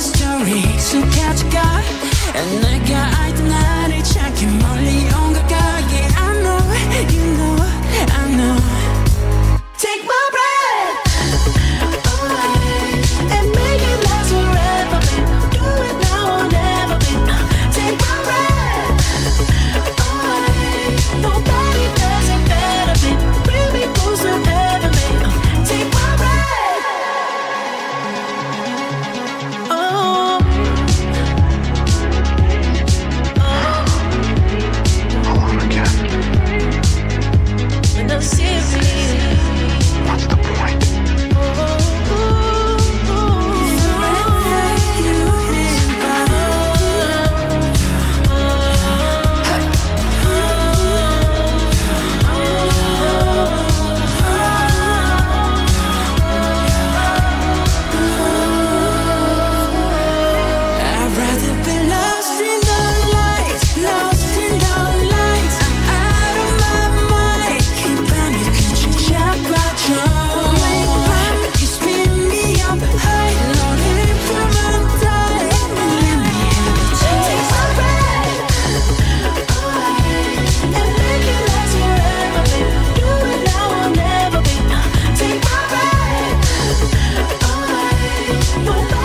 story, so catch a guy and then 勇。